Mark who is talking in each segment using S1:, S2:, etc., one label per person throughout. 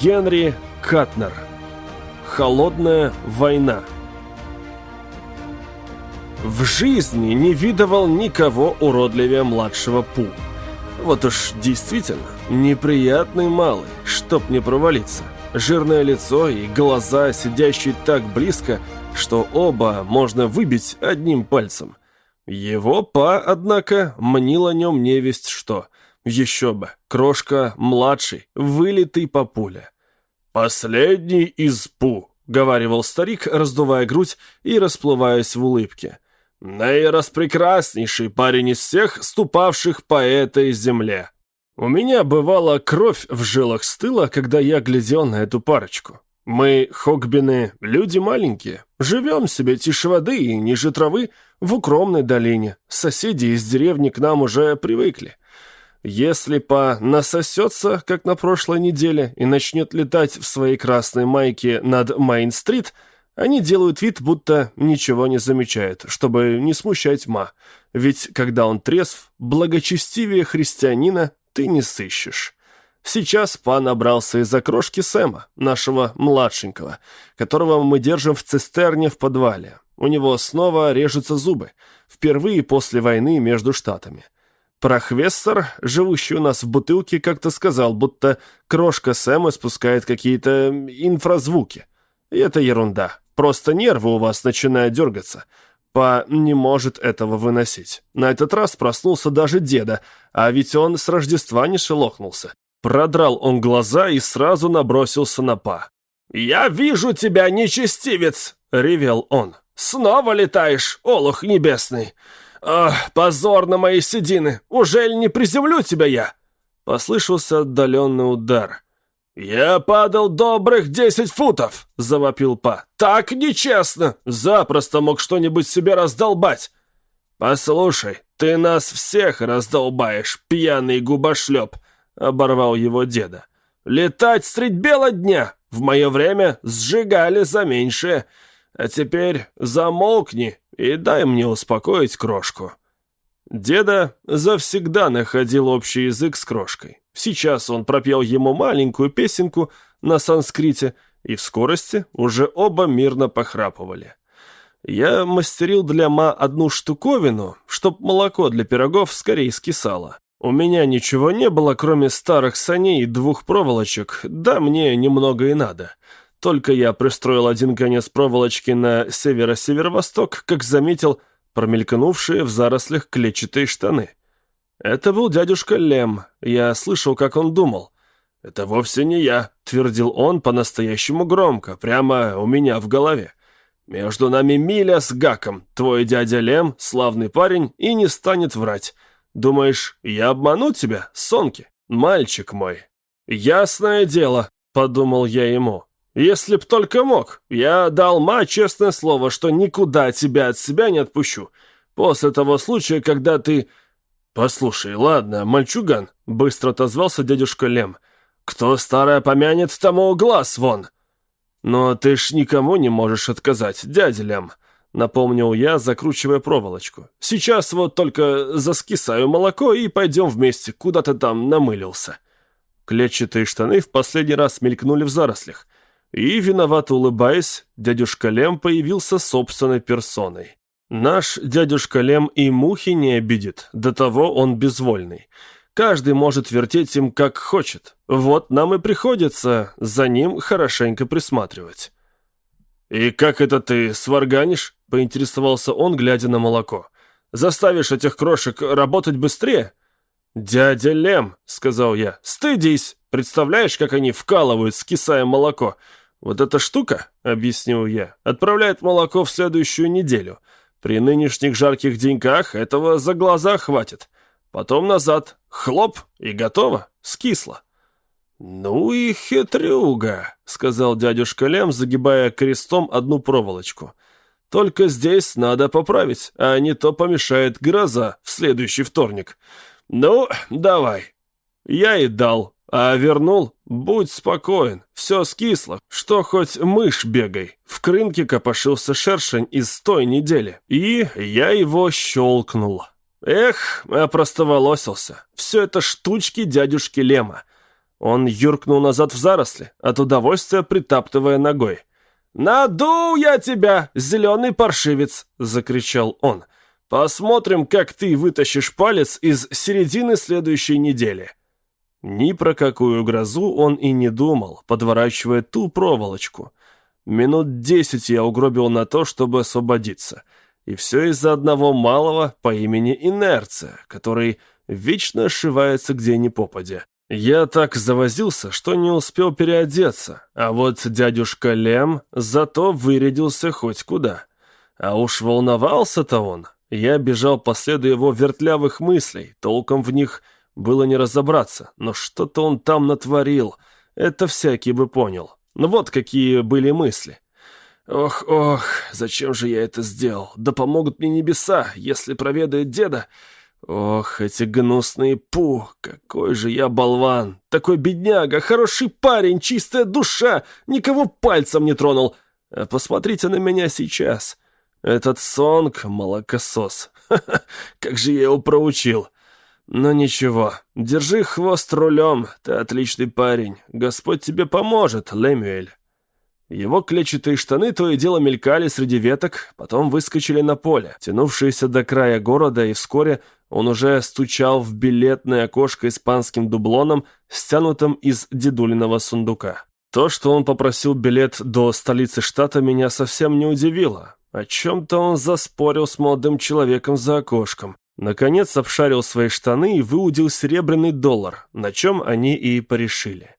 S1: Генри Катнер. Холодная война. В жизни не видывал никого уродливее младшего Пу. Вот уж действительно, неприятный малый, чтоб не провалиться. Жирное лицо и глаза, сидящие так близко, что оба можно выбить одним пальцем. Его па, однако, мнил о нем невесть что. Еще бы, крошка младший, вылитый папуля. «Последний из Пу», — говаривал старик, раздувая грудь и расплываясь в улыбке. «Наираспрекраснейший парень из всех, ступавших по этой земле». У меня бывала кровь в жилах стыла, когда я глядел на эту парочку. Мы, хогбины, люди маленькие, живем себе тише воды и ниже травы в укромной долине. Соседи из деревни к нам уже привыкли. Если по насосется, как на прошлой неделе, и начнет летать в своей красной майке над Мейн-стрит, они делают вид, будто ничего не замечают, чтобы не смущать ма. Ведь когда он трезв, благочестивее христианина ты не сыщешь. Сейчас пан набрался из-за крошки Сэма, нашего младшенького, которого мы держим в цистерне в подвале. У него снова режутся зубы, впервые после войны между штатами. Прохвестер, живущий у нас в бутылке, как-то сказал, будто крошка Сэма спускает какие-то инфразвуки. И это ерунда. Просто нервы у вас начинают дергаться. Па не может этого выносить. На этот раз проснулся даже деда, а ведь он с Рождества не шелохнулся. Продрал он глаза и сразу набросился на Па. «Я вижу тебя, нечестивец!» — ревел он. «Снова летаешь, олух небесный! Ах, позор на мои седины! Ужель не приземлю тебя я?» Послышался отдаленный удар. «Я падал добрых десять футов!» — завопил Па. «Так нечестно! Запросто мог что-нибудь себе раздолбать!» «Послушай, ты нас всех раздолбаешь, пьяный губошлеп!» — оборвал его деда. «Летать средь бела дня! В мое время сжигали за меньшее. А теперь замолкни и дай мне успокоить крошку». Деда завсегда находил общий язык с крошкой. Сейчас он пропел ему маленькую песенку на санскрите, и в скорости уже оба мирно похрапывали. Я мастерил для ма одну штуковину, чтоб молоко для пирогов скорее скисало. У меня ничего не было, кроме старых саней и двух проволочек, да мне немного и надо. Только я пристроил один конец проволочки на северо-северо-восток, как заметил промелькнувшие в зарослях клетчатые штаны. Это был дядюшка Лем, я слышал, как он думал. «Это вовсе не я», — твердил он по-настоящему громко, прямо у меня в голове. «Между нами миля с Гаком, твой дядя Лем, славный парень, и не станет врать». Думаешь, я обману тебя, Сонки, мальчик мой?» «Ясное дело», — подумал я ему. «Если б только мог, я дал ма честное слово, что никуда тебя от себя не отпущу. После того случая, когда ты...» «Послушай, ладно, мальчуган», — быстро отозвался дядюшка Лем. «Кто старое помянет, тому глаз вон». «Но ты ж никому не можешь отказать, дядя Лем. Напомнил я, закручивая проволочку. «Сейчас вот только заскисаю молоко и пойдем вместе, куда ты там намылился». Клетчатые штаны в последний раз мелькнули в зарослях. И, виновато улыбаясь, дядюшка Лем появился собственной персоной. Наш дядюшка Лем и мухи не обидит, до того он безвольный. Каждый может вертеть им как хочет. Вот нам и приходится за ним хорошенько присматривать. «И как это ты сварганишь?» — поинтересовался он, глядя на молоко. «Заставишь этих крошек работать быстрее?» «Дядя Лем», — сказал я, — «стыдись! Представляешь, как они вкалывают, скисая молоко? Вот эта штука, — объяснил я, — отправляет молоко в следующую неделю. При нынешних жарких деньках этого за глаза хватит. Потом назад, хлоп, и готово, скисло». «Ну и хитрюга», — сказал дядюшка Лем, загибая крестом одну проволочку. «Только здесь надо поправить, а не то помешает гроза в следующий вторник. Ну, давай». Я и дал, а вернул, будь спокоен, все скисло, что хоть мышь бегай. В крынке копошился шершень из той недели, и я его щелкнул. Эх, опростоволосился, все это штучки дядюшки Лема. Он юркнул назад в заросли, от удовольствия притаптывая ногой. «Надул я тебя, зеленый паршивец!» — закричал он. «Посмотрим, как ты вытащишь палец из середины следующей недели». Ни про какую грозу он и не думал, подворачивая ту проволочку. Минут десять я угробил на то, чтобы освободиться. И все из-за одного малого по имени Инерция, который вечно ошивается где ни попадя. Я так завозился, что не успел переодеться, а вот дядюшка Лем зато вырядился хоть куда. А уж волновался-то он. Я бежал по следу его вертлявых мыслей, толком в них было не разобраться, но что-то он там натворил, это всякий бы понял. Ну вот какие были мысли. Ох, ох, зачем же я это сделал? Да помогут мне небеса, если проведает деда. Ох, эти гнусные пу, какой же я болван. Такой бедняга, хороший парень, чистая душа, никого пальцем не тронул. А посмотрите на меня сейчас. Этот сонг — молокосос. Ха -ха, как же я его проучил. Но ничего, держи хвост рулем, ты отличный парень. Господь тебе поможет, Лемюэль. Его клетчатые штаны то и дело мелькали среди веток, потом выскочили на поле, тянувшееся до края города, и вскоре он уже стучал в билетное окошко испанским дублоном, стянутым из дедулиного сундука. То, что он попросил билет до столицы штата, меня совсем не удивило. О чем-то он заспорил с молодым человеком за окошком. Наконец обшарил свои штаны и выудил серебряный доллар, на чем они и порешили.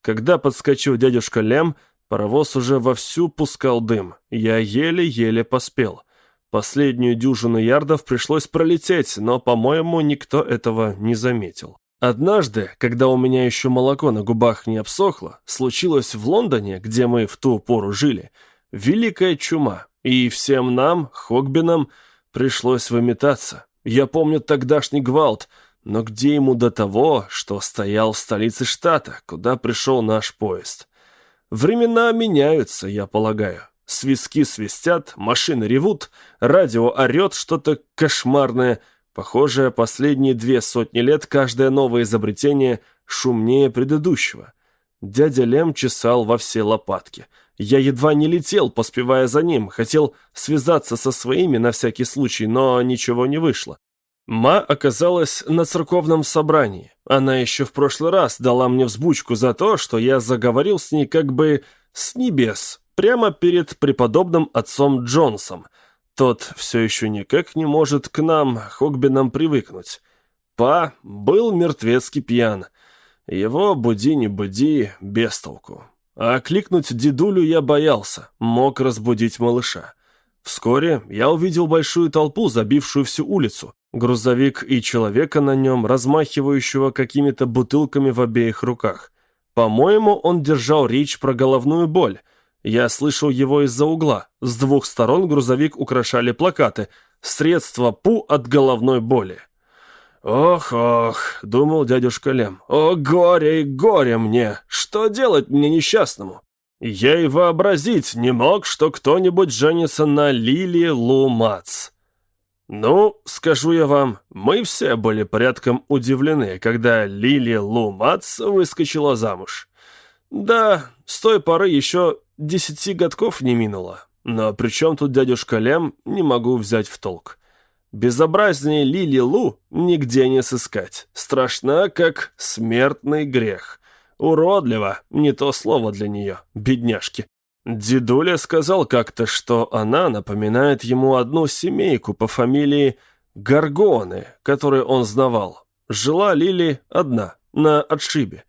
S1: Когда подскочил дядюшка Лем, Паровоз уже вовсю пускал дым. Я еле-еле поспел. Последнюю дюжину ярдов пришлось пролететь, но, по-моему, никто этого не заметил. Однажды, когда у меня еще молоко на губах не обсохло, случилось в Лондоне, где мы в ту пору жили, великая чума, и всем нам, Хогбинам, пришлось выметаться. Я помню тогдашний гвалт, но где ему до того, что стоял в столице штата, куда пришел наш поезд? Времена меняются, я полагаю. Свистки свистят, машины ревут, радио орет что-то кошмарное. Похоже, последние две сотни лет каждое новое изобретение шумнее предыдущего. Дядя Лем чесал во все лопатки. Я едва не летел, поспевая за ним, хотел связаться со своими на всякий случай, но ничего не вышло. Ма оказалась на церковном собрании. Она еще в прошлый раз дала мне взбучку за то, что я заговорил с ней как бы с небес, прямо перед преподобным отцом Джонсом. Тот все еще никак не может к нам, Хогбинам, привыкнуть. Па был мертвецкий пьян. Его буди не буди, без толку. А кликнуть дедулю я боялся, мог разбудить малыша. Вскоре я увидел большую толпу, забившую всю улицу. Грузовик и человека на нем, размахивающего какими-то бутылками в обеих руках. По-моему, он держал речь про головную боль. Я слышал его из-за угла. С двух сторон грузовик украшали плакаты «Средство ПУ от головной боли». «Ох-ох», — думал дядюшка Лем, — «о горе и горе мне! Что делать мне несчастному?» Я и вообразить не мог, что кто-нибудь женится на Лили Лумац. Ну, скажу я вам, мы все были порядком удивлены, когда Лили Лумац выскочила замуж. Да, с той поры еще десяти годков не минуло. Но при чем тут дядюшка Лем, не могу взять в толк. Безобразнее Лили Лу нигде не сыскать. Страшна, как смертный грех. Уродливо, не то слово для нее, бедняжки. Дедуля сказал как-то, что она напоминает ему одну семейку по фамилии Гаргоны, которую он знавал. Жила Лили одна, на отшибе.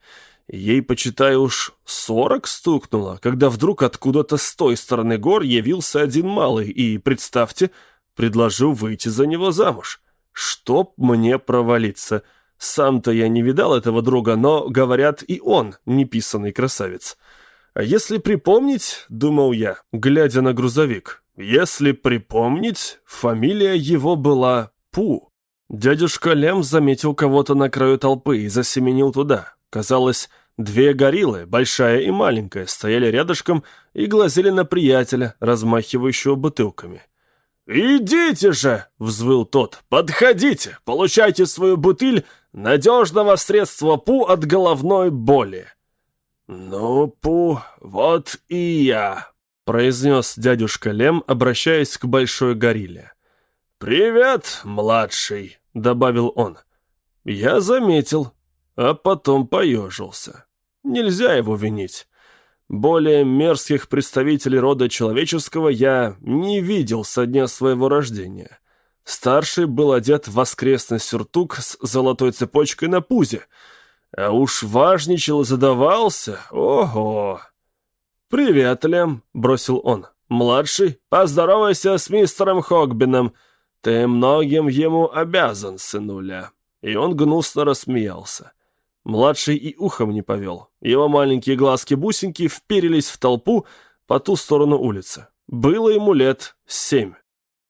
S1: Ей, почитай, уж сорок стукнуло, когда вдруг откуда-то с той стороны гор явился один малый и, представьте, предложил выйти за него замуж. Чтоб мне провалиться. Сам-то я не видал этого друга, но, говорят, и он неписанный красавец. А если припомнить, думал я, глядя на грузовик, если припомнить, фамилия его была Пу. Дядюшка Лем заметил кого-то на краю толпы и засеменил туда. Казалось, две гориллы, большая и маленькая, стояли рядышком и глазели на приятеля, размахивающего бутылками. «Идите же!» — взвыл тот. «Подходите! Получайте свою бутыль надежного средства ПУ от головной боли!» «Ну, Пу, вот и я!» — произнес дядюшка Лем, обращаясь к большой горилле. «Привет, младший!» — добавил он. Я заметил, а потом поежился. Нельзя его винить. Более мерзких представителей рода человеческого я не видел со дня своего рождения. Старший был одет в воскресный сюртук с золотой цепочкой на пузе, а уж важничал и задавался, ого! «Привет, Лем», — бросил он. «Младший, поздоровайся с мистером Хогбином. Ты многим ему обязан, сынуля». И он гнусно рассмеялся. Младший и ухом не повел. Его маленькие глазки-бусинки вперились в толпу по ту сторону улицы. Было ему лет семь.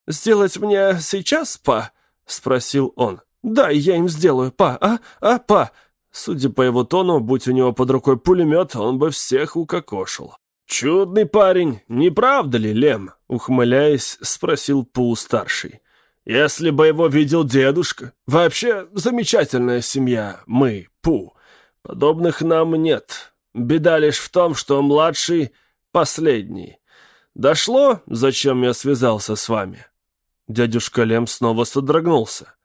S1: «Сделать мне сейчас, па?» — спросил он. «Да, я им сделаю, па, а? А, па?» Судя по его тону, будь у него под рукой пулемет, он бы всех укокошил. «Чудный парень, не правда ли, Лем?» — ухмыляясь, спросил Пу-старший. Если бы его видел дедушка. Вообще, замечательная семья, мы, Пу. Подобных нам нет. Беда лишь в том, что младший — последний. Дошло, зачем я связался с вами?» Дядюшка Лем снова содрогнулся.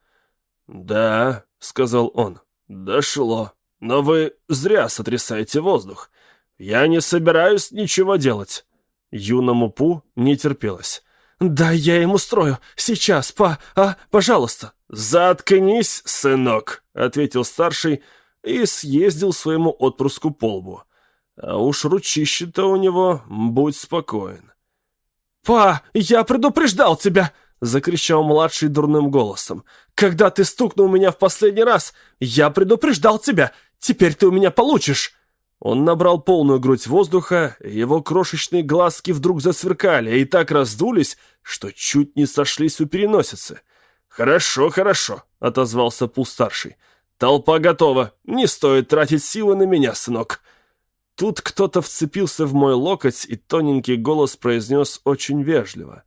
S1: «Да», — сказал он, — «дошло. Но вы зря сотрясаете воздух. Я не собираюсь ничего делать». Юному Пу не терпелось. «Да я ему устрою. Сейчас, па, а, пожалуйста». «Заткнись, сынок», — ответил старший и съездил своему отпрыску по лбу. А уж ручище-то у него, будь спокоен. «Па, я предупреждал тебя!» — закричал младший дурным голосом. «Когда ты стукнул меня в последний раз, я предупреждал тебя! Теперь ты у меня получишь!» Он набрал полную грудь воздуха, его крошечные глазки вдруг засверкали и так раздулись, что чуть не сошлись у переносицы. «Хорошо, хорошо», — отозвался Пул-старший. «Толпа готова. Не стоит тратить силы на меня, сынок». Тут кто-то вцепился в мой локоть, и тоненький голос произнес очень вежливо.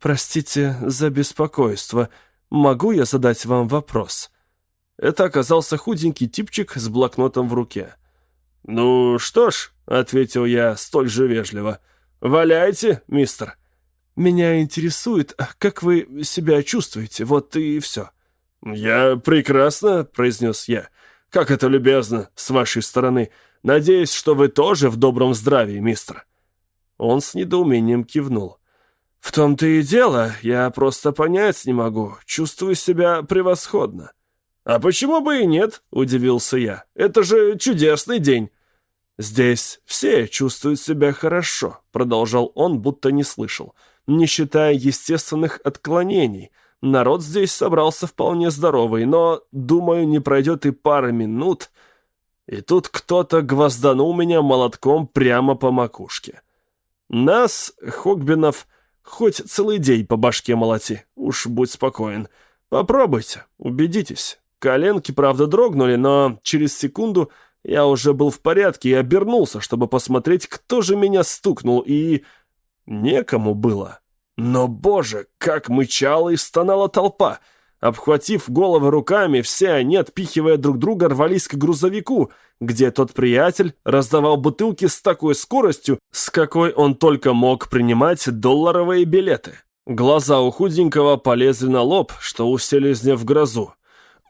S1: «Простите за беспокойство. Могу я задать вам вопрос?» Это оказался худенький типчик с блокнотом в руке. «Ну что ж», — ответил я столь же вежливо, — «валяйте, мистер». «Меня интересует, как вы себя чувствуете, вот и все». «Я прекрасно», — произнес я. «Как это любезно с вашей стороны. Надеюсь, что вы тоже в добром здравии, мистер». Он с недоумением кивнул. «В том-то и дело, я просто понять не могу. Чувствую себя превосходно». «А почему бы и нет?» — удивился я. «Это же чудесный день». «Здесь все чувствуют себя хорошо», — продолжал он, будто не слышал, не считая естественных отклонений. Народ здесь собрался вполне здоровый, но, думаю, не пройдет и пары минут. И тут кто-то гвозданул меня молотком прямо по макушке. Нас, Хогбинов, хоть целый день по башке молоти, уж будь спокоен. Попробуйте, убедитесь. Коленки, правда, дрогнули, но через секунду я уже был в порядке и обернулся, чтобы посмотреть, кто же меня стукнул, и... Некому было. Но, боже, как мычала и стонала толпа! Обхватив головы руками, все они, отпихивая друг друга, рвались к грузовику, где тот приятель раздавал бутылки с такой скоростью, с какой он только мог принимать долларовые билеты. Глаза у худенького полезли на лоб, что у селезня в грозу.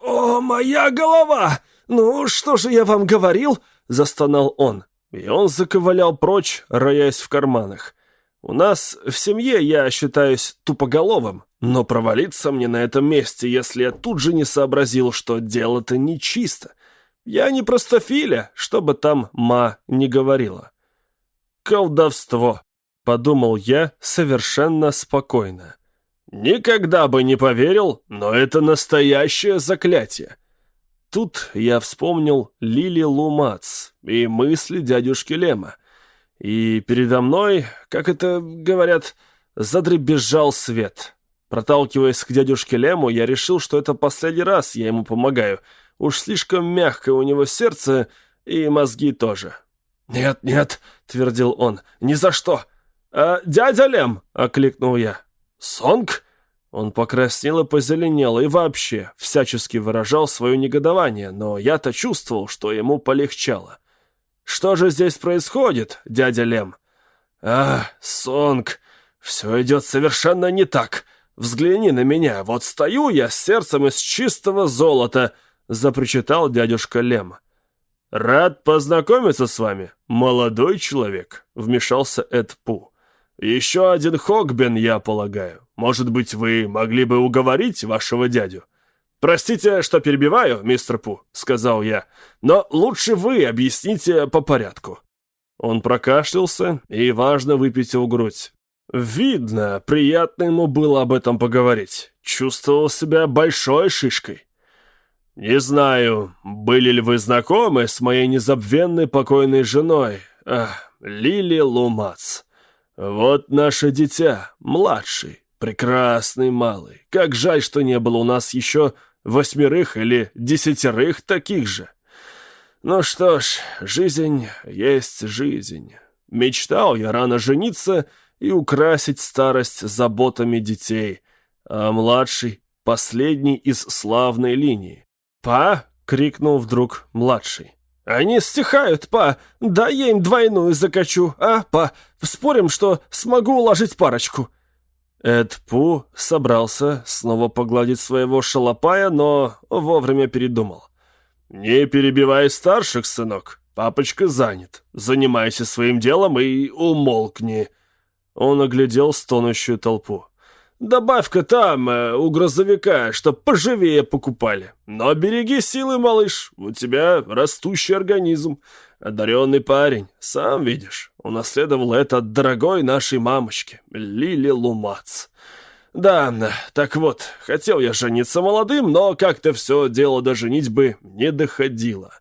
S1: «О, моя голова!» «Ну, что же я вам говорил?» — застонал он. И он заковылял прочь, роясь в карманах. «У нас в семье я считаюсь тупоголовым, но провалиться мне на этом месте, если я тут же не сообразил, что дело-то нечисто. Я не простофиля, что бы там ма не говорила». «Колдовство», — подумал я совершенно спокойно. «Никогда бы не поверил, но это настоящее заклятие». Тут я вспомнил Лили Лумац и мысли дядюшки Лема. И передо мной, как это говорят, задребезжал свет. Проталкиваясь к дядюшке Лему, я решил, что это последний раз я ему помогаю. Уж слишком мягкое у него сердце и мозги тоже. «Нет, нет», — твердил он, — «ни за что». «А, «Дядя Лем!» — окликнул я. «Сонг?» Он покраснел и позеленел, и вообще всячески выражал свое негодование, но я-то чувствовал, что ему полегчало. «Что же здесь происходит, дядя Лем?» «А, Сонг, все идет совершенно не так. Взгляни на меня, вот стою я с сердцем из чистого золота», — запричитал дядюшка Лем. «Рад познакомиться с вами, молодой человек», — вмешался Эд Пу. «Еще один Хогбен, я полагаю. Может быть, вы могли бы уговорить вашего дядю?» «Простите, что перебиваю, мистер Пу», — сказал я, «но лучше вы объясните по порядку». Он прокашлялся и, важно, выпятил грудь. Видно, приятно ему было об этом поговорить. Чувствовал себя большой шишкой. «Не знаю, были ли вы знакомы с моей незабвенной покойной женой, ах, Лили Лумац. Вот наше дитя, младший, прекрасный малый. Как жаль, что не было у нас еще восьмерых или десятерых таких же. Ну что ж, жизнь есть жизнь. Мечтал я рано жениться и украсить старость заботами детей, а младший — последний из славной линии. «Па!» — крикнул вдруг младший. «Они стихают, па! Да я им двойную закачу, а, па? Спорим, что смогу уложить парочку!» Эд Пу собрался снова погладить своего шалопая, но вовремя передумал. «Не перебивай старших, сынок. Папочка занят. Занимайся своим делом и умолкни». Он оглядел стонущую толпу. Добавь-ка там, э, у грузовика, чтоб поживее покупали. Но береги силы, малыш, у тебя растущий организм. Одаренный парень, сам видишь, унаследовал это от дорогой нашей мамочки, Лили Лумац. Да, так вот, хотел я жениться молодым, но как-то все дело до женитьбы не доходило.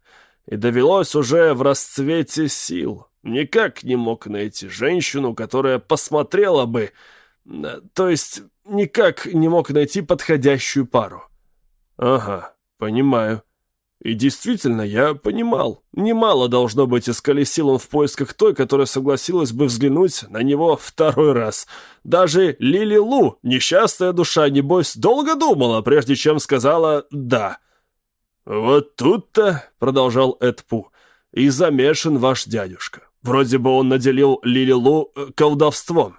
S1: И довелось уже в расцвете сил. Никак не мог найти женщину, которая посмотрела бы то есть никак не мог найти подходящую пару. Ага, понимаю. И действительно, я понимал. Немало должно быть исколесил он в поисках той, которая согласилась бы взглянуть на него второй раз. Даже Лили Лу, несчастная душа, небось, долго думала, прежде чем сказала «да». «Вот тут-то», — продолжал Эдпу, — «и замешан ваш дядюшка. Вроде бы он наделил Лили Лу э, колдовством».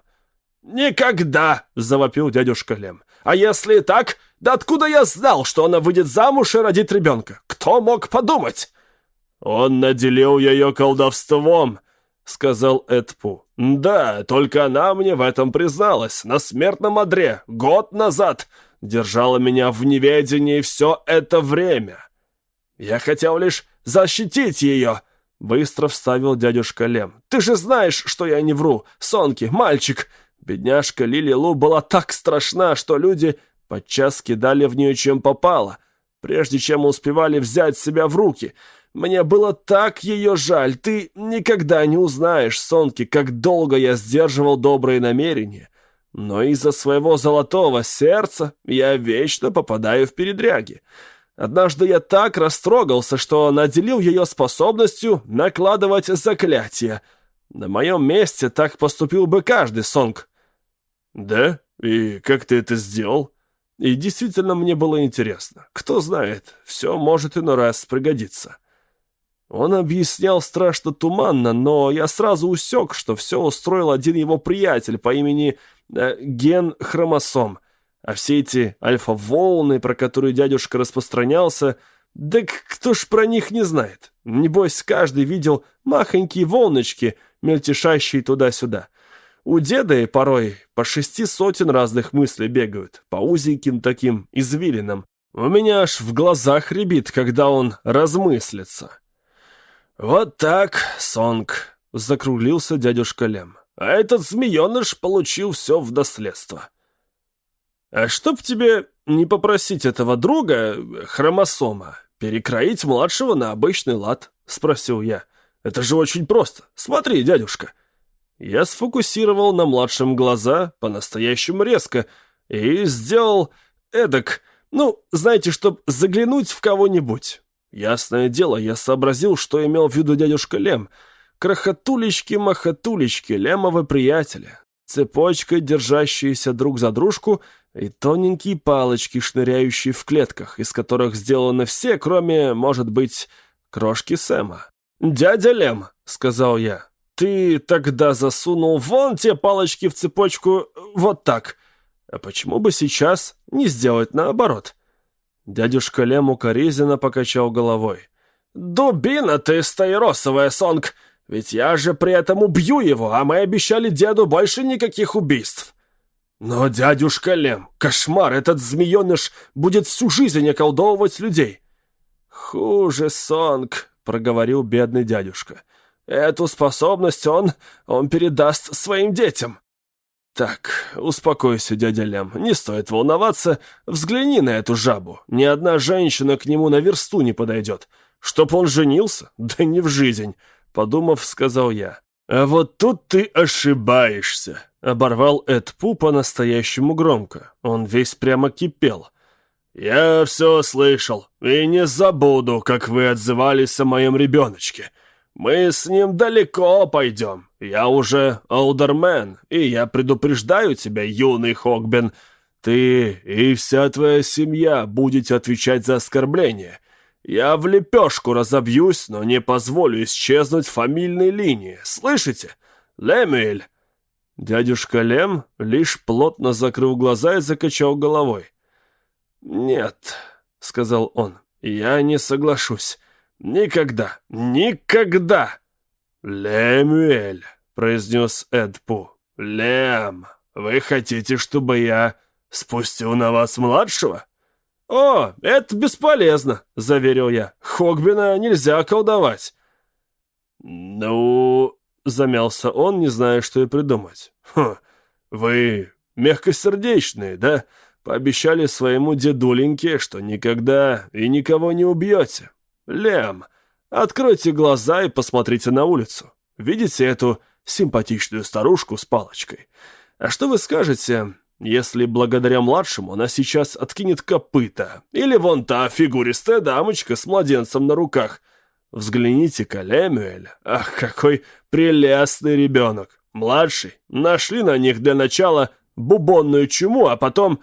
S1: «Никогда!» — завопил дядюшка Лем. «А если так, да откуда я знал, что она выйдет замуж и родит ребенка? Кто мог подумать?» «Он наделил ее колдовством», — сказал Эдпу. «Да, только она мне в этом призналась, на смертном одре, год назад. Держала меня в неведении все это время. Я хотел лишь защитить ее». Быстро вставил дядюшка Лем. «Ты же знаешь, что я не вру. Сонки, мальчик, Бедняжка Лили Лу была так страшна, что люди подчас кидали в нее чем попало, прежде чем успевали взять себя в руки. Мне было так ее жаль. Ты никогда не узнаешь, Сонки, как долго я сдерживал добрые намерения. Но из-за своего золотого сердца я вечно попадаю в передряги. Однажды я так растрогался, что наделил ее способностью накладывать заклятия. На моем месте так поступил бы каждый Сонг. «Да? И как ты это сделал?» И действительно мне было интересно. Кто знает, все может иной раз пригодиться. Он объяснял страшно туманно, но я сразу усек, что все устроил один его приятель по имени э, Ген Хромосом. А все эти альфа-волны, про которые дядюшка распространялся, да кто ж про них не знает? Небось, каждый видел махонькие волночки, мельтешащие туда-сюда. У деда и порой по шести сотен разных мыслей бегают, по узеньким таким извилинам. У меня аж в глазах рябит, когда он размыслится. «Вот так, Сонг», — закруглился дядюшка Лем. «А этот змееныш получил все в наследство». «А чтоб тебе не попросить этого друга, хромосома, перекроить младшего на обычный лад?» — спросил я. «Это же очень просто. Смотри, дядюшка». Я сфокусировал на младшем глаза по-настоящему резко и сделал эдак, ну, знаете, чтобы заглянуть в кого-нибудь. Ясное дело, я сообразил, что имел в виду дядюшка Лем. Крохотулечки-махотулечки, Лемовы приятели. цепочкой держащиеся друг за дружку, и тоненькие палочки, шныряющие в клетках, из которых сделаны все, кроме, может быть, крошки Сэма. «Дядя Лем», — сказал я, — «ты тогда засунул вон те палочки в цепочку вот так. А почему бы сейчас не сделать наоборот?» Дядюшка Лем укоризненно покачал головой. «Дубина ты, стаиросовая, Сонг! Ведь я же при этом убью его, а мы обещали деду больше никаких убийств!» «Но, дядюшка Лем, кошмар, этот змееныш будет всю жизнь околдовывать людей!» «Хуже, Сонг», — проговорил бедный дядюшка. «Эту способность он... он передаст своим детям». «Так, успокойся, дядя Лем, не стоит волноваться. Взгляни на эту жабу. Ни одна женщина к нему на версту не подойдет. Чтоб он женился? Да не в жизнь», — подумав, сказал я. «А вот тут ты ошибаешься», — оборвал Эд Пу по-настоящему громко. Он весь прямо кипел. «Я все слышал, и не забуду, как вы отзывались о моем ребеночке. Мы с ним далеко пойдем. Я уже олдермен, и я предупреждаю тебя, юный Хогбен, ты и вся твоя семья будете отвечать за оскорбление. Я в лепешку разобьюсь, но не позволю исчезнуть фамильной линии. Слышите? Лемюэль!» Дядюшка Лем лишь плотно закрыл глаза и закачал головой. «Нет», — сказал он, — «я не соглашусь. Никогда, никогда!» «Лемюэль», — произнес Эдпу, — «Лем, вы хотите, чтобы я спустил на вас младшего?» «О, это бесполезно», — заверил я. «Хогбина нельзя колдовать». «Ну...» — замялся он, не зная, что и придумать. «Хм, вы мягкосердечные, да? Пообещали своему дедуленьке, что никогда и никого не убьете. Лем, откройте глаза и посмотрите на улицу. Видите эту симпатичную старушку с палочкой? А что вы скажете, если благодаря младшему она сейчас откинет копыта? Или вон та фигуристая дамочка с младенцем на руках? Взгляните-ка, Лемюэль, ах, какой прелестный ребенок. Младший, нашли на них для начала бубонную чуму, а потом...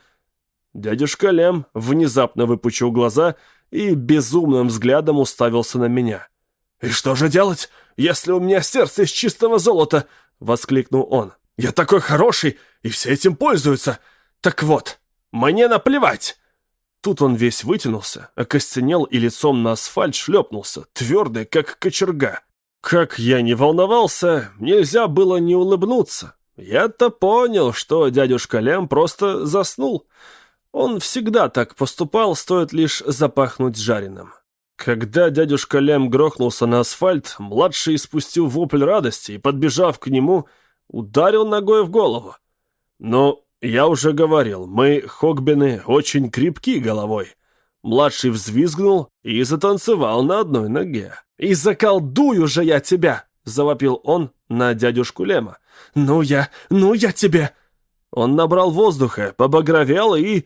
S1: Дядюшка Лем внезапно выпучил глаза и безумным взглядом уставился на меня. «И что же делать, если у меня сердце из чистого золота?» — воскликнул он. «Я такой хороший, и все этим пользуются. Так вот, мне наплевать!» Тут он весь вытянулся, окостенел и лицом на асфальт шлепнулся, твердый, как кочерга. Как я не волновался, нельзя было не улыбнуться. Я-то понял, что дядюшка Лем просто заснул. Он всегда так поступал, стоит лишь запахнуть жареным. Когда дядюшка Лем грохнулся на асфальт, младший испустил вопль радости и, подбежав к нему, ударил ногой в голову. Но я уже говорил, мы, Хогбины, очень крепки головой. Младший взвизгнул и затанцевал на одной ноге. «И заколдую же я тебя!» — завопил он на дядюшку Лема. «Ну я, ну я тебе!» Он набрал воздуха, побагровел и...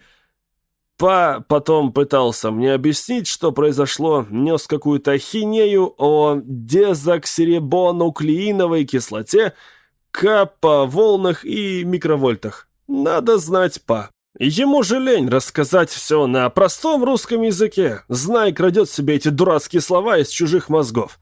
S1: Па потом пытался мне объяснить, что произошло, нес какую-то ахинею о дезоксирибонуклеиновой кислоте, капа, волнах и микровольтах. Надо знать па. Ему же лень рассказать все на простом русском языке. Знай, крадет себе эти дурацкие слова из чужих мозгов.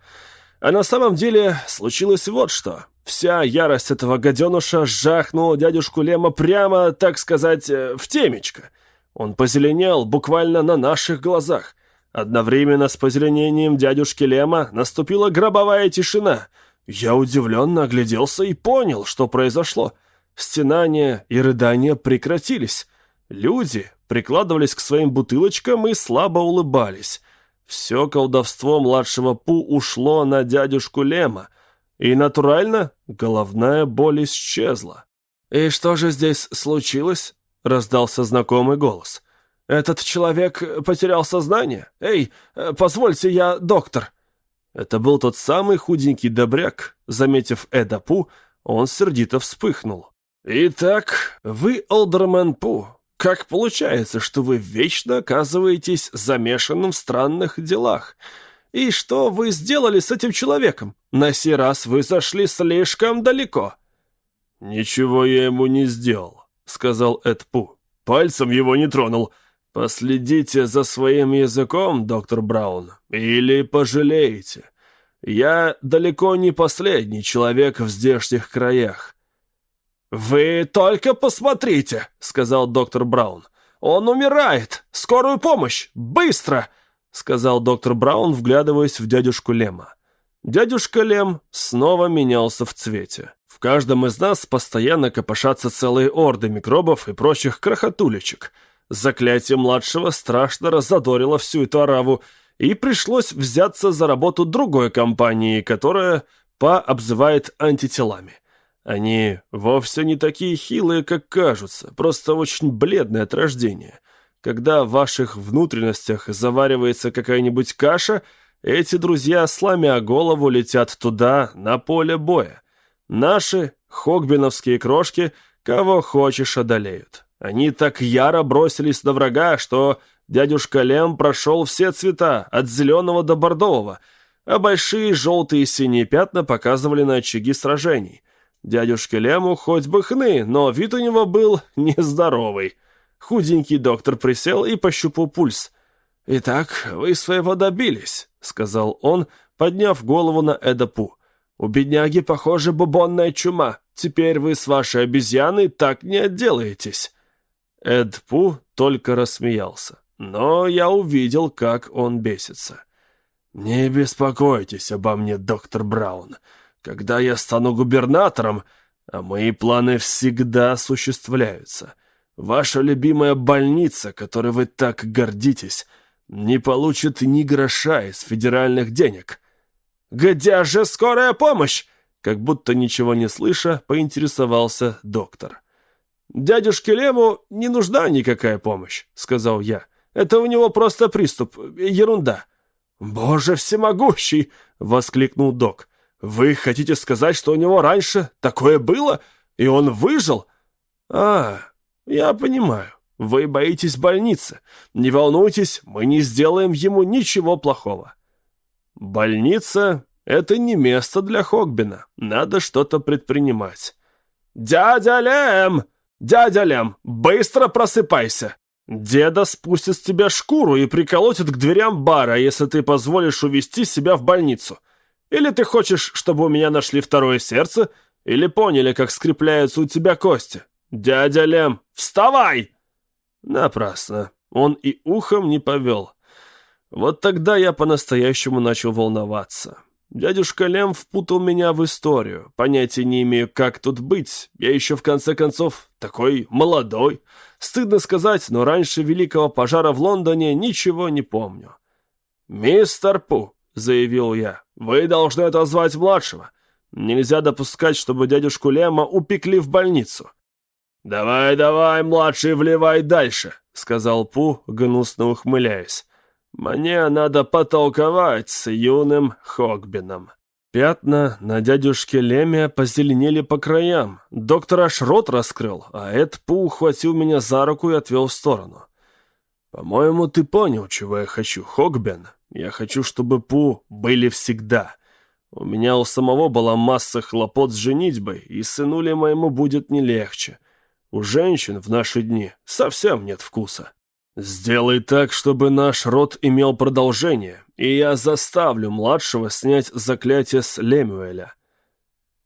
S1: А на самом деле случилось вот что. Вся ярость этого гаденуша жахнула дядюшку Лема прямо, так сказать, э, в темечко. Он позеленел буквально на наших глазах. Одновременно с позеленением дядюшки Лема наступила гробовая тишина. Я удивленно огляделся и понял, что произошло. Стенания и рыдания прекратились. Люди прикладывались к своим бутылочкам и слабо улыбались. Все колдовство младшего Пу ушло на дядюшку Лема, и, натурально, головная боль исчезла. «И что же здесь случилось?» Раздался знакомый голос. «Этот человек потерял сознание? Эй, позвольте, я доктор!» Это был тот самый худенький добряк. Заметив Эда Пу, он сердито вспыхнул. «Итак, вы Олдермен Пу. Как получается, что вы вечно оказываетесь замешанным в странных делах? И что вы сделали с этим человеком? На сей раз вы зашли слишком далеко». «Ничего я ему не сделал», — сказал Эд Пу. «Пальцем его не тронул. Последите за своим языком, доктор Браун, или пожалеете. Я далеко не последний человек в здешних краях». «Вы только посмотрите», — сказал доктор Браун. «Он умирает! Скорую помощь! Быстро!» — сказал доктор Браун, вглядываясь в дядюшку Лема. Дядюшка Лем снова менялся в цвете. В каждом из нас постоянно копошатся целые орды микробов и прочих крохотулечек. Заклятие младшего страшно разодорило всю эту ораву, и пришлось взяться за работу другой компании, которая Па обзывает антителами. Они вовсе не такие хилые, как кажутся, просто очень бледные от рождения. Когда в ваших внутренностях заваривается какая-нибудь каша, эти друзья, сломя голову, летят туда, на поле боя. Наши, хогбиновские крошки, кого хочешь одолеют. Они так яро бросились на врага, что дядюшка Лем прошел все цвета, от зеленого до бордового, а большие желтые и синие пятна показывали на очаги сражений. Дядюшке Лему хоть бы хны, но вид у него был нездоровый. Худенький доктор присел и пощупал пульс. «Итак, вы своего добились», — сказал он, подняв голову на Эдапу. «У бедняги, похоже, бубонная чума. Теперь вы с вашей обезьяной так не отделаетесь». Эд Пу только рассмеялся, но я увидел, как он бесится. «Не беспокойтесь обо мне, доктор Браун. Когда я стану губернатором, а мои планы всегда осуществляются, ваша любимая больница, которой вы так гордитесь, не получит ни гроша из федеральных денег». «Где же скорая помощь?» Как будто ничего не слыша, поинтересовался доктор. «Дядюшке Лему не нужна никакая помощь», — сказал я. «Это у него просто приступ, ерунда». «Боже всемогущий!» — воскликнул док. «Вы хотите сказать, что у него раньше такое было, и он выжил?» «А, я понимаю. Вы боитесь больницы. Не волнуйтесь, мы не сделаем ему ничего плохого». «Больница — это не место для Хогбина. Надо что-то предпринимать». «Дядя Лем!» «Дядя Лям, быстро просыпайся! Деда спустит с тебя шкуру и приколотит к дверям бара, если ты позволишь увести себя в больницу. Или ты хочешь, чтобы у меня нашли второе сердце, или поняли, как скрепляются у тебя кости. Дядя Лем, вставай!» Напрасно. Он и ухом не повел. Вот тогда я по-настоящему начал волноваться. Дядюшка Лем впутал меня в историю. Понятия не имею, как тут быть. Я еще, в конце концов, такой молодой. Стыдно сказать, но раньше великого пожара в Лондоне ничего не помню. «Мистер Пу», — заявил я, — «вы должны отозвать младшего. Нельзя допускать, чтобы дядюшку Лема упекли в больницу». «Давай, давай, младший, вливай дальше», — сказал Пу, гнусно ухмыляясь. Мне надо потолковать с юным Хогбином. Пятна на дядюшке Леме позеленели по краям. Доктор аж рот раскрыл, а Эд Пу ухватил меня за руку и отвел в сторону. «По-моему, ты понял, чего я хочу, Хогбен. Я хочу, чтобы Пу были всегда. У меня у самого была масса хлопот с женитьбой, и сынуле моему будет не легче. У женщин в наши дни совсем нет вкуса». «Сделай так, чтобы наш род имел продолжение, и я заставлю младшего снять заклятие с Лемюэля».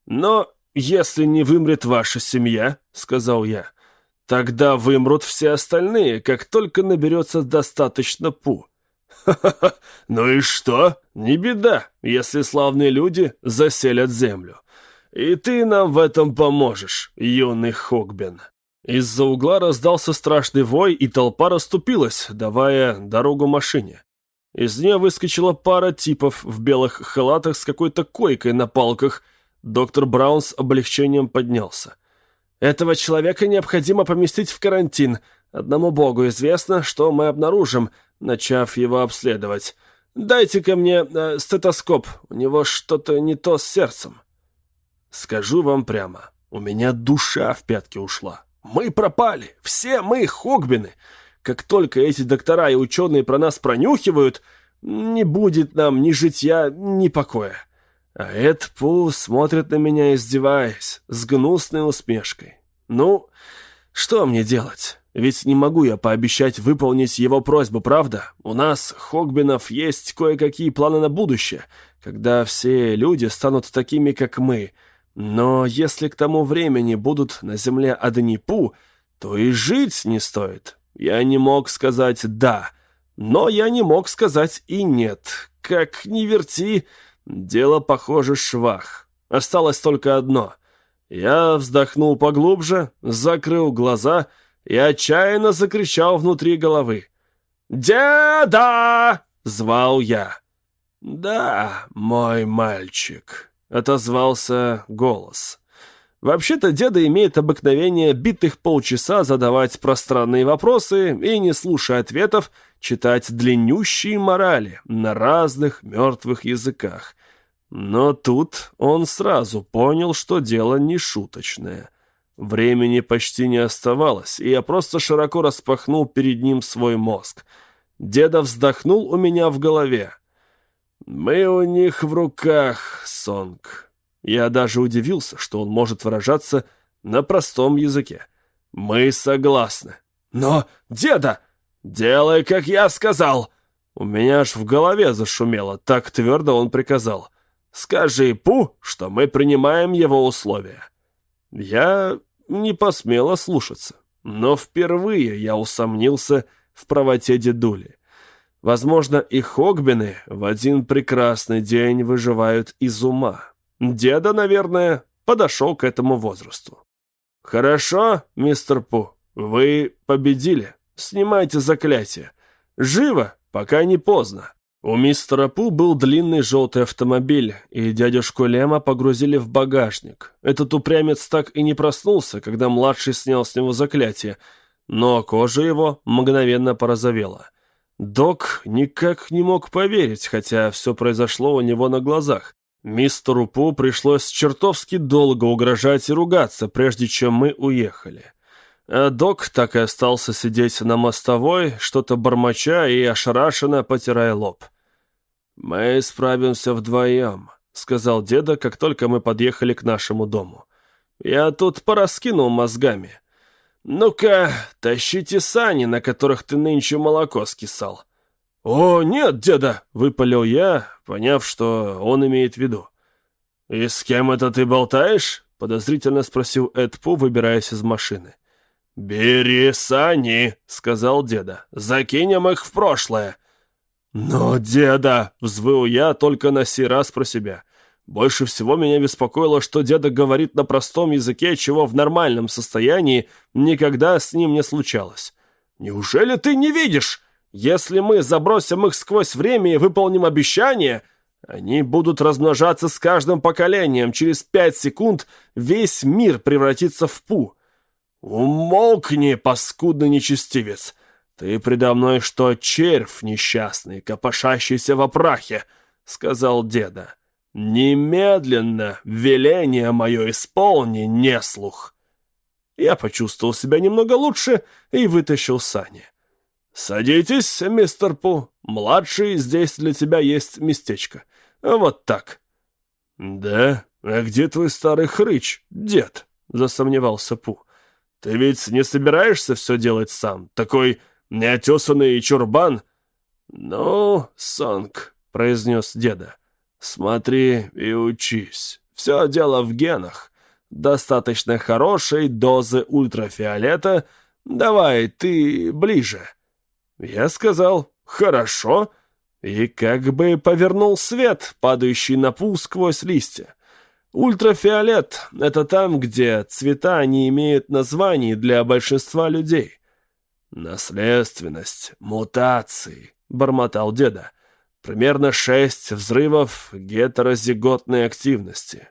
S1: «Но если не вымрет ваша семья, — сказал я, — тогда вымрут все остальные, как только наберется достаточно пу». «Ха-ха-ха, ну и что? Не беда, если славные люди заселят землю. И ты нам в этом поможешь, юный Хогбен». Из-за угла раздался страшный вой, и толпа расступилась, давая дорогу машине. Из нее выскочила пара типов в белых халатах с какой-то койкой на палках. Доктор Браун с облегчением поднялся. «Этого человека необходимо поместить в карантин. Одному богу известно, что мы обнаружим, начав его обследовать. Дайте-ка мне э, стетоскоп, у него что-то не то с сердцем». «Скажу вам прямо, у меня душа в пятки ушла». Мы пропали, все мы хогбины. Как только эти доктора и ученые про нас пронюхивают, не будет нам ни житья, ни покоя. А Эд Пу смотрит на меня, издеваясь, с гнусной усмешкой. Ну, что мне делать? Ведь не могу я пообещать выполнить его просьбу, правда? У нас, Хогбинов, есть кое-какие планы на будущее, когда все люди станут такими, как мы. Но если к тому времени будут на земле одни Пу, то и жить не стоит. Я не мог сказать «да», но я не мог сказать и «нет». Как ни верти, дело, похоже, швах. Осталось только одно. Я вздохнул поглубже, закрыл глаза — и отчаянно закричал внутри головы. «Деда!» — звал я. «Да, мой мальчик», — отозвался голос. Вообще-то деда имеет обыкновение битых полчаса задавать пространные вопросы и, не слушая ответов, читать длиннющие морали на разных мертвых языках. Но тут он сразу понял, что дело не шуточное — Времени почти не оставалось, и я просто широко распахнул перед ним свой мозг. Деда вздохнул у меня в голове. «Мы у них в руках, Сонг». Я даже удивился, что он может выражаться на простом языке. «Мы согласны». «Но, деда!» «Делай, как я сказал!» У меня аж в голове зашумело, так твердо он приказал. «Скажи Пу, что мы принимаем его условия». Я не посмела слушаться. Но впервые я усомнился в правоте дедули. Возможно, и Хогбины в один прекрасный день выживают из ума. Деда, наверное, подошел к этому возрасту. «Хорошо, мистер Пу, вы победили. Снимайте заклятие. Живо, пока не поздно». У мистера Пу был длинный желтый автомобиль, и дядюшку Лема погрузили в багажник. Этот упрямец так и не проснулся, когда младший снял с него заклятие, но кожа его мгновенно порозовела. Док никак не мог поверить, хотя все произошло у него на глазах. Мистеру Пу пришлось чертовски долго угрожать и ругаться, прежде чем мы уехали. А док так и остался сидеть на мостовой, что-то бормоча и ошарашенно потирая лоб. «Мы справимся вдвоем», — сказал деда, как только мы подъехали к нашему дому. «Я тут пораскинул мозгами. Ну-ка, тащите сани, на которых ты нынче молоко скисал». «О, нет, деда!» — выпалил я, поняв, что он имеет в виду. «И с кем это ты болтаешь?» — подозрительно спросил Эдпу, выбираясь из машины. «Бери сани», — сказал деда. «Закинем их в прошлое». «Но, деда!» — взвыл я только на сей раз про себя. Больше всего меня беспокоило, что деда говорит на простом языке, чего в нормальном состоянии никогда с ним не случалось. «Неужели ты не видишь? Если мы забросим их сквозь время и выполним обещание, они будут размножаться с каждым поколением. Через пять секунд весь мир превратится в пу». «Умолкни, паскудный нечестивец! «Ты предо мной что, червь несчастный, копошащийся в опрахе?» — сказал деда. «Немедленно веление мое исполни, неслух!» Я почувствовал себя немного лучше и вытащил сани. «Садитесь, мистер Пу. Младший, здесь для тебя есть местечко. Вот так». «Да? А где твой старый хрыч, дед?» — засомневался Пу. «Ты ведь не собираешься все делать сам? Такой неотесанный чурбан?» «Ну, Сонг», — произнес деда, — «смотри и учись. Все дело в генах. Достаточно хорошей дозы ультрафиолета. Давай, ты ближе». Я сказал «хорошо» и как бы повернул свет, падающий на пул сквозь листья. Ультрафиолет — это там, где цвета не имеют названий для большинства людей. «Наследственность, мутации», — бормотал деда. «Примерно шесть взрывов гетерозиготной активности».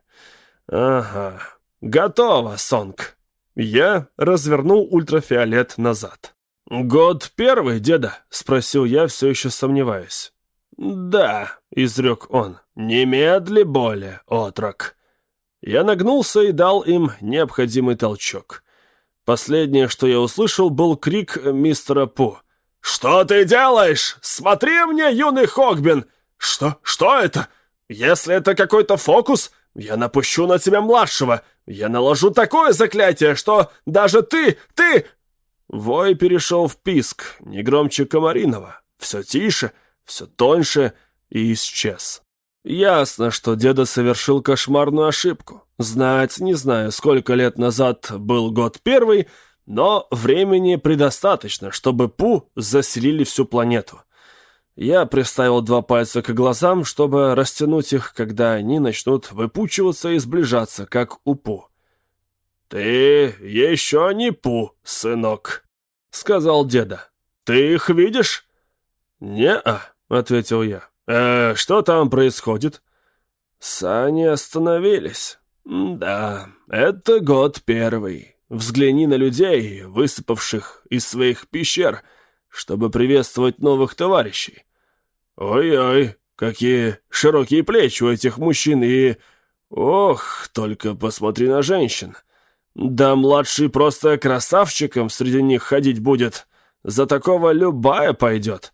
S1: «Ага, готово, Сонг». Я развернул ультрафиолет назад. «Год первый, деда?» — спросил я, все еще сомневаясь. «Да», — изрек он, — «немедли более, отрок». Я нагнулся и дал им необходимый толчок. Последнее, что я услышал, был крик мистера Пу. «Что ты делаешь? Смотри мне, юный Хогбин!» «Что? Что это?» Если это какой-то фокус, я напущу на тебя младшего. Я наложу такое заклятие, что даже ты, ты...» Вой перешел в писк, не громче Комаринова. Все тише, все тоньше и исчез. Ясно, что деда совершил кошмарную ошибку. Знать не знаю, сколько лет назад был год первый, но времени предостаточно, чтобы Пу заселили всю планету. Я приставил два пальца к глазам, чтобы растянуть их, когда они начнут выпучиваться и сближаться, как у Пу. «Ты еще не Пу, сынок», — сказал деда. «Ты их видишь?» «Не-а», — ответил я. «Э, что там происходит?» «Сани остановились». «Да, это год первый. Взгляни на людей, высыпавших из своих пещер, чтобы приветствовать новых товарищей. Ой-ой, какие широкие плечи у этих мужчин и... Ох, только посмотри на женщин. Да младший просто красавчиком среди них ходить будет. За такого любая пойдет.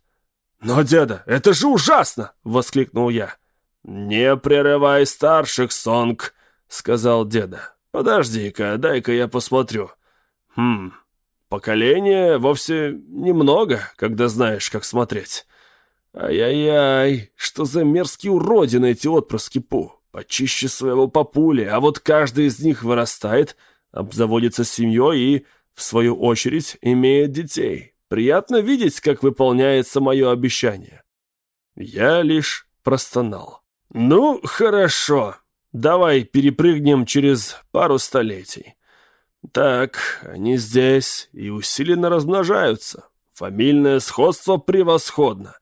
S1: «Но, деда, это же ужасно!» — воскликнул я. «Не прерывай старших, Сонг!» — сказал деда. «Подожди-ка, дай-ка я посмотрю». «Хм, поколение вовсе немного, когда знаешь, как смотреть. Ай-яй-яй, что за мерзкие уродины эти отпрыски Пу, почище своего папули, а вот каждый из них вырастает, обзаводится семьей и, в свою очередь, имеет детей. Приятно видеть, как выполняется мое обещание». Я лишь простонал. «Ну, хорошо. Давай перепрыгнем через пару столетий. Так, они здесь и усиленно размножаются. Фамильное сходство превосходно.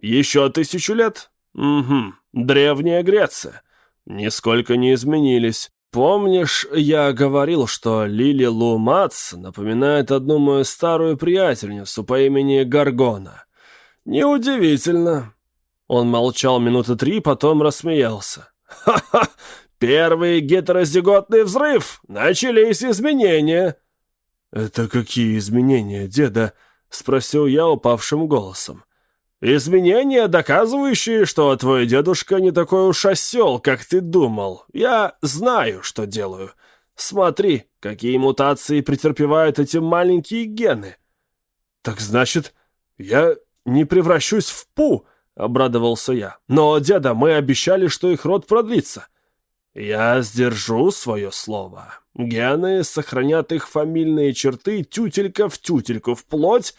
S1: Еще тысячу лет? Угу. Древняя Греция. Нисколько не изменились. Помнишь, я говорил, что Лили Лу Мац напоминает одну мою старую приятельницу по имени Гаргона? Неудивительно. Он молчал минуты три, потом рассмеялся. «Ха-ха! Первый гетерозиготный взрыв! Начались изменения!» «Это какие изменения, деда?» — спросил я упавшим голосом. «Изменения, доказывающие, что твой дедушка не такой уж осел, как ты думал. Я знаю, что делаю. Смотри, какие мутации претерпевают эти маленькие гены». «Так значит, я не превращусь в пу?» — обрадовался я. «Но, деда, мы обещали, что их род продлится». «Я сдержу свое слово. Гены сохранят их фамильные черты тютелька в тютельку, вплоть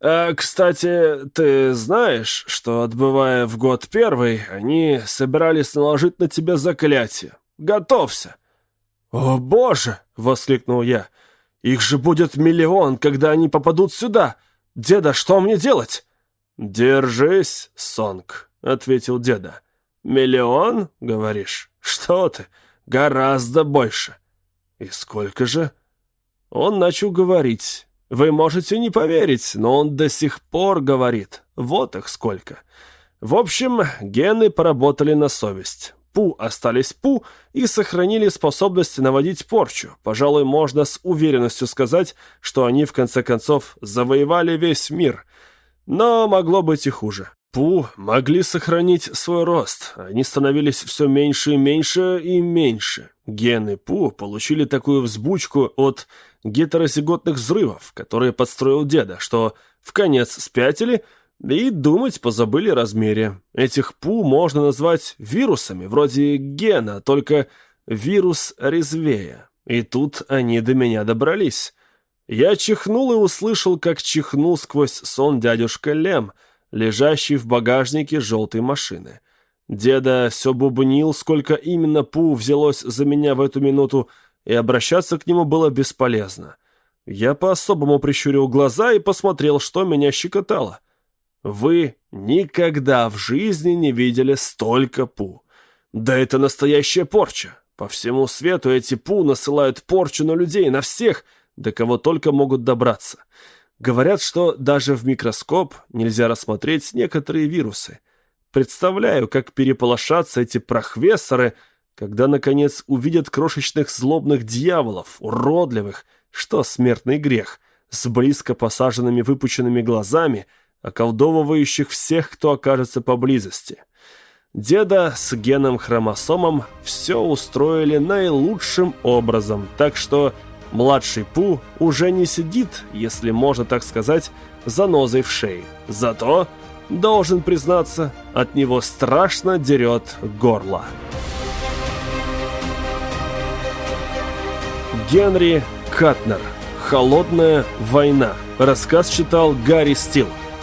S1: а, кстати, ты знаешь, что, отбывая в год первый, они собирались наложить на тебя заклятие. Готовься!» «О, боже!» — воскликнул я. «Их же будет миллион, когда они попадут сюда! Деда, что мне делать?» «Держись, Сонг», — ответил деда. «Миллион, говоришь? Что ты? Гораздо больше». «И сколько же?» Он начал говорить, вы можете не поверить, но он до сих пор говорит. Вот их сколько. В общем, гены поработали на совесть. Пу остались Пу и сохранили способность наводить порчу. Пожалуй, можно с уверенностью сказать, что они в конце концов завоевали весь мир. Но могло быть и хуже. Пу могли сохранить свой рост. Они становились все меньше и меньше и меньше. Гены Пу получили такую взбучку от гетерозиготных взрывов, которые подстроил деда, что в конец спятили и думать позабыли размере. Этих Пу можно назвать вирусами, вроде гена, только вирус резвее. И тут они до меня добрались. Я чихнул и услышал, как чихнул сквозь сон дядюшка Лем, лежащий в багажнике желтой машины. Деда все бубнил, сколько именно Пу взялось за меня в эту минуту, и обращаться к нему было бесполезно. Я по-особому прищурил глаза и посмотрел, что меня щекотало. Вы никогда в жизни не видели столько Пу. Да это настоящая порча. По всему свету эти Пу насылают порчу на людей, на всех, до кого только могут добраться. Говорят, что даже в микроскоп нельзя рассмотреть некоторые вирусы. Представляю, как переполошатся эти прохвессоры, когда, наконец, увидят крошечных злобных дьяволов, уродливых, что смертный грех, с близко посаженными выпученными глазами, околдовывающих всех, кто окажется поблизости. Деда с геном-хромосомом все устроили наилучшим образом, так что младший Пу уже не сидит, если можно так сказать, занозой в шее. Зато, должен признаться, от него страшно дерет горло. Генри Катнер. Холодная война. Рассказ читал Гарри Стил.